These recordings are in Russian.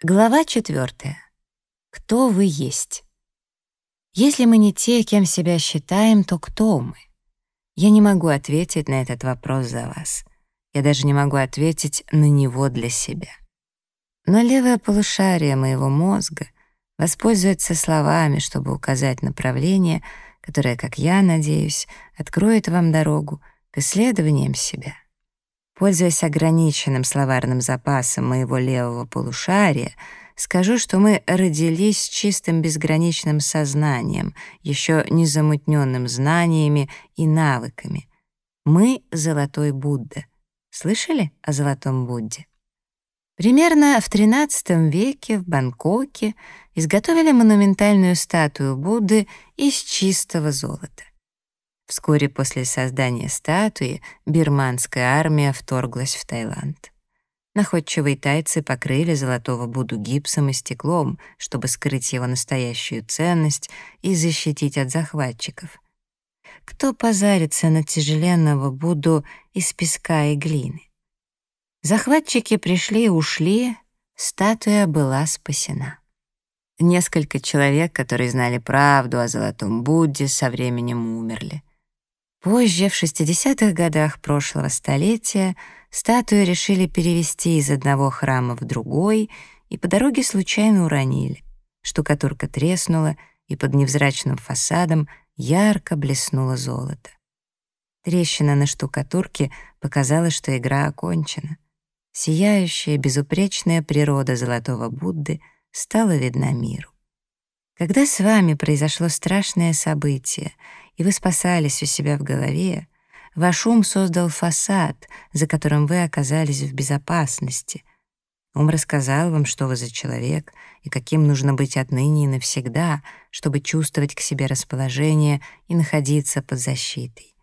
Глава четвертая. Кто вы есть? Если мы не те, кем себя считаем, то кто мы? Я не могу ответить на этот вопрос за вас. Я даже не могу ответить на него для себя. Но левое полушарие моего мозга воспользуется словами, чтобы указать направление, которое, как я надеюсь, откроет вам дорогу к исследованиям себя. Пользуясь ограниченным словарным запасом моего левого полушария, скажу, что мы родились с чистым безграничным сознанием, еще не замутненным знаниями и навыками. Мы — Золотой Будда. Слышали о Золотом Будде? Примерно в XIII веке в Бангкоке изготовили монументальную статую Будды из чистого золота. Вскоре после создания статуи бирманская армия вторглась в Таиланд. Находчивые тайцы покрыли золотого Будду гипсом и стеклом, чтобы скрыть его настоящую ценность и защитить от захватчиков. Кто позарится на тяжеленного Будду из песка и глины? Захватчики пришли и ушли, статуя была спасена. Несколько человек, которые знали правду о Золотом Будде, со временем умерли. Позже, в 60-х годах прошлого столетия, статую решили перевести из одного храма в другой и по дороге случайно уронили. Штукатурка треснула, и под невзрачным фасадом ярко блеснуло золото. Трещина на штукатурке показала, что игра окончена. Сияющая, безупречная природа золотого Будды стала видна миру. Когда с вами произошло страшное событие, и вы спасались у себя в голове, ваш ум создал фасад, за которым вы оказались в безопасности. Ум рассказал вам, что вы за человек и каким нужно быть отныне и навсегда, чтобы чувствовать к себе расположение и находиться под защитой.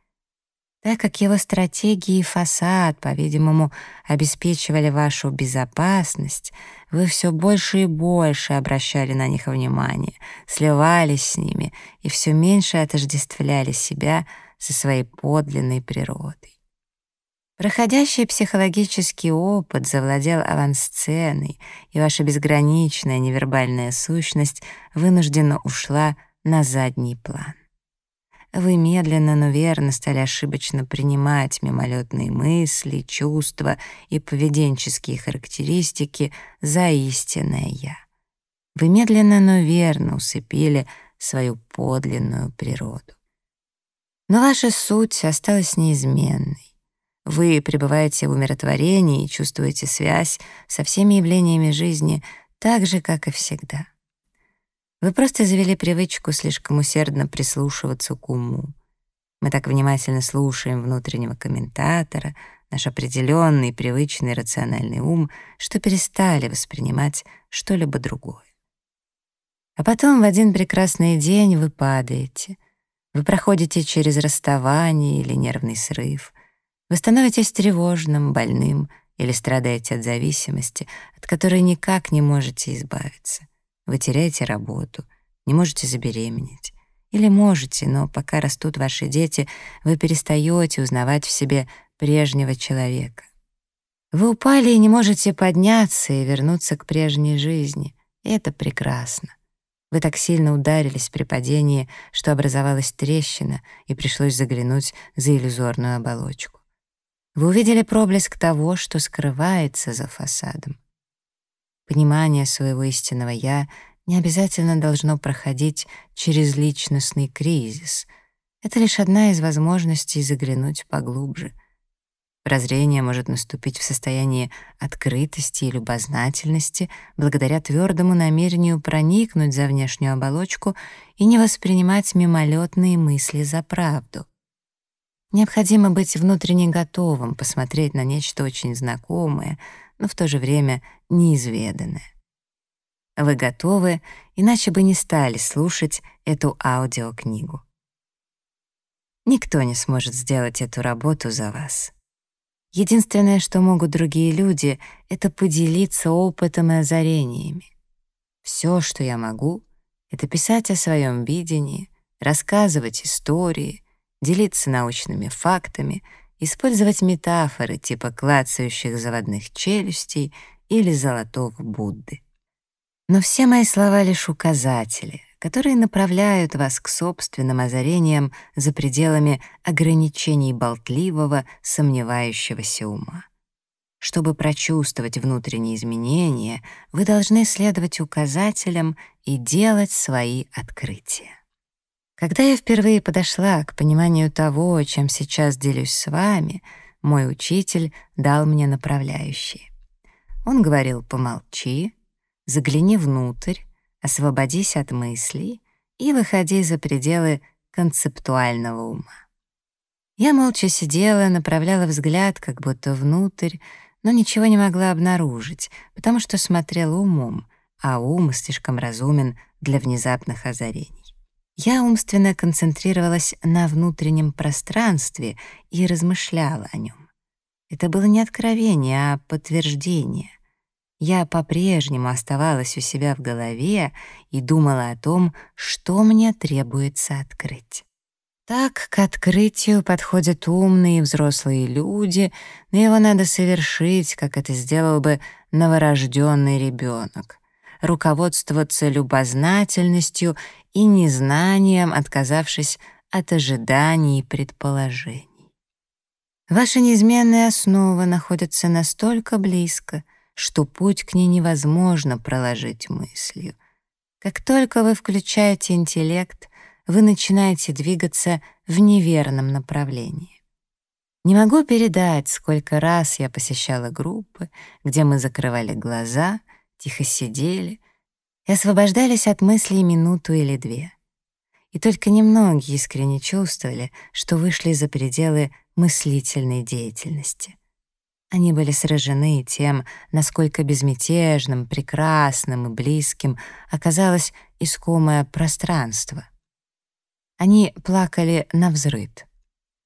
Так как его стратегии и фасад, по-видимому, обеспечивали вашу безопасность, вы все больше и больше обращали на них внимание, сливались с ними и все меньше отождествляли себя со своей подлинной природой. Проходящий психологический опыт завладел авансценой, и ваша безграничная невербальная сущность вынужденно ушла на задний план. Вы медленно, но верно стали ошибочно принимать мимолетные мысли, чувства и поведенческие характеристики за истинное «я». Вы медленно, но верно усыпили свою подлинную природу. Но ваша суть осталась неизменной. Вы пребываете в умиротворении и чувствуете связь со всеми явлениями жизни так же, как и всегда. Вы просто завели привычку слишком усердно прислушиваться к уму. Мы так внимательно слушаем внутреннего комментатора, наш определенный, привычный, рациональный ум, что перестали воспринимать что-либо другое. А потом в один прекрасный день вы падаете. Вы проходите через расставание или нервный срыв. Вы становитесь тревожным, больным или страдаете от зависимости, от которой никак не можете избавиться. Вы теряете работу, не можете забеременеть. Или можете, но пока растут ваши дети, вы перестаете узнавать в себе прежнего человека. Вы упали и не можете подняться и вернуться к прежней жизни. И это прекрасно. Вы так сильно ударились при падении, что образовалась трещина, и пришлось заглянуть за иллюзорную оболочку. Вы увидели проблеск того, что скрывается за фасадом. Понимание своего истинного «я» не обязательно должно проходить через личностный кризис. Это лишь одна из возможностей заглянуть поглубже. Прозрение может наступить в состоянии открытости и любознательности благодаря твердому намерению проникнуть за внешнюю оболочку и не воспринимать мимолетные мысли за правду. Необходимо быть внутренне готовым посмотреть на нечто очень знакомое — но в то же время неизведанное. Вы готовы, иначе бы не стали слушать эту аудиокнигу. Никто не сможет сделать эту работу за вас. Единственное, что могут другие люди, это поделиться опытом и озарениями. Все, что я могу, это писать о своем видении, рассказывать истории, делиться научными фактами — использовать метафоры типа клацающих заводных челюстей или золотого Будды. Но все мои слова — лишь указатели, которые направляют вас к собственным озарениям за пределами ограничений болтливого, сомневающегося ума. Чтобы прочувствовать внутренние изменения, вы должны следовать указателям и делать свои открытия. Когда я впервые подошла к пониманию того, чем сейчас делюсь с вами, мой учитель дал мне направляющие. Он говорил «помолчи», Загляни внутрь, освободись от мыслей и выходи за пределы концептуального ума. Я молча сидела, направляла взгляд как будто внутрь, но ничего не могла обнаружить, потому что смотрела умом, а ум слишком разумен для внезапных озарений. Я умственно концентрировалась на внутреннем пространстве и размышляла о нем. Это было не откровение, а подтверждение. Я по-прежнему оставалась у себя в голове и думала о том, что мне требуется открыть. Так к открытию подходят умные взрослые люди, но его надо совершить, как это сделал бы новорожденный ребенок. Руководствоваться любознательностью и незнанием, отказавшись от ожиданий и предположений. Ваша неизменная основа находится настолько близко — что путь к ней невозможно проложить мыслью. Как только вы включаете интеллект, вы начинаете двигаться в неверном направлении. Не могу передать, сколько раз я посещала группы, где мы закрывали глаза, тихо сидели и освобождались от мыслей минуту или две. И только немногие искренне чувствовали, что вышли за пределы мыслительной деятельности — они были сражены тем, насколько безмятежным, прекрасным и близким оказалось искомое пространство. Они плакали на взрыд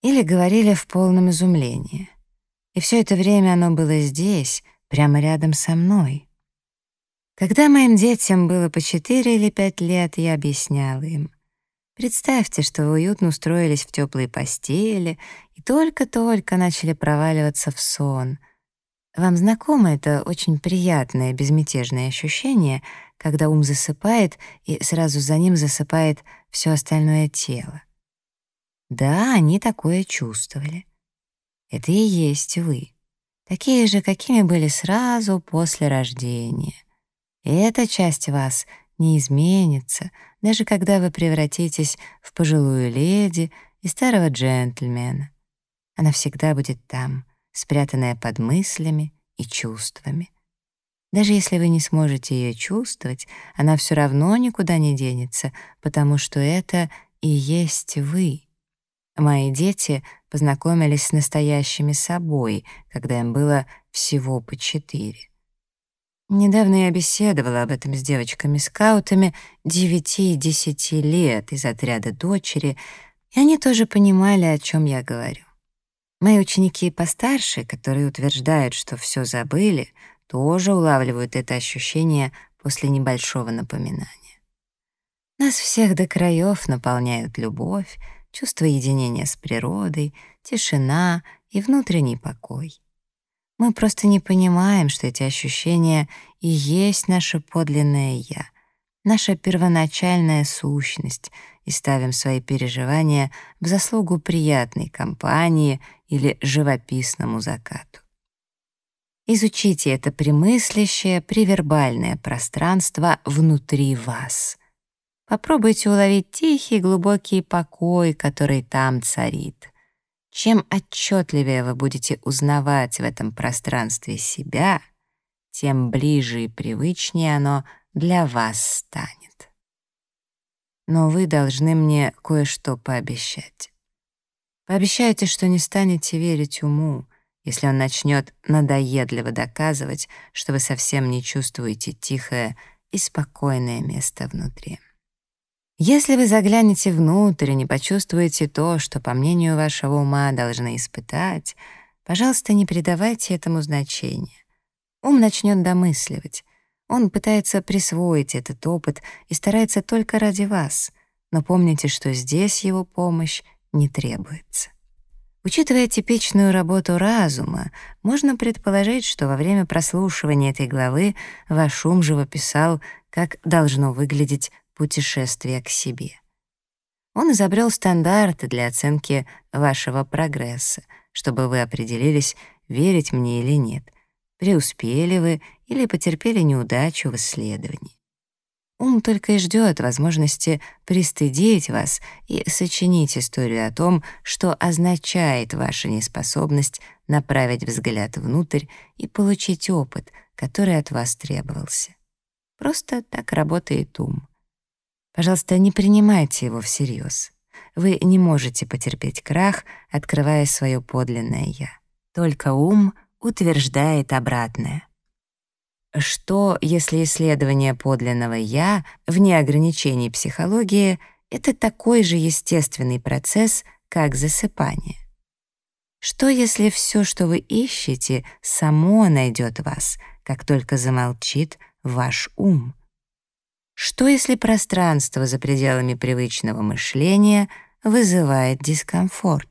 или говорили в полном изумлении. И все это время оно было здесь, прямо рядом со мной. Когда моим детям было по четыре или пять лет, я объясняла им — Представьте, что вы уютно устроились в теплой постели и только-только начали проваливаться в сон. Вам знакомо это очень приятное безмятежное ощущение, когда ум засыпает и сразу за ним засыпает все остальное тело? Да, они такое чувствовали. Это и есть вы. Такие же, какими были сразу после рождения. И эта часть вас не изменится, даже когда вы превратитесь в пожилую леди и старого джентльмена. Она всегда будет там, спрятанная под мыслями и чувствами. Даже если вы не сможете ее чувствовать, она все равно никуда не денется, потому что это и есть вы. Мои дети познакомились с настоящими собой, когда им было всего по четыре. Недавно я беседовала об этом с девочками-скаутами 9 и 10 лет из отряда дочери, и они тоже понимали, о чем я говорю. Мои ученики постарше, которые утверждают, что все забыли, тоже улавливают это ощущение после небольшого напоминания. Нас всех до краев наполняют любовь, чувство единения с природой, тишина и внутренний покой. Мы просто не понимаем, что эти ощущения и есть наше подлинное «я», наша первоначальная сущность, и ставим свои переживания в заслугу приятной компании или живописному закату. Изучите это премыслящее, привербальное пространство внутри вас. Попробуйте уловить тихий глубокий покой, который там царит — чем отчетливее вы будете узнавать в этом пространстве себя, тем ближе и привычнее оно для вас станет. Но вы должны мне кое-что пообещать. Пообещайте, что не станете верить уму, если он начнет надоедливо доказывать, что вы совсем не чувствуете тихое и спокойное место внутри. Если вы заглянете внутрь и не почувствуете то, что, по мнению вашего ума, должны испытать, пожалуйста, не придавайте этому значения. Ум начнет домысливать. Он пытается присвоить этот опыт и старается только ради вас, но помните, что здесь его помощь не требуется. Учитывая типичную работу разума, можно предположить, что во время прослушивания этой главы ваш ум живописал, как должно выглядеть путешествие к себе. Он изобрел стандарты для оценки вашего прогресса, чтобы вы определились, верить мне или нет, преуспели вы или потерпели неудачу в исследовании. Ум только и ждет возможности пристыдить вас и сочинить историю о том, что означает ваша неспособность направить взгляд внутрь и получить опыт, который от вас требовался. Просто так работает ум. Пожалуйста, не принимайте его всерьез. Вы не можете потерпеть крах, открывая свое подлинное «я». Только ум утверждает обратное. Что, если исследование подлинного «я» вне ограничений психологии — это такой же естественный процесс, как засыпание? Что, если все, что вы ищете, само найдет вас, как только замолчит ваш ум? Что, если пространство за пределами привычного мышления вызывает дискомфорт?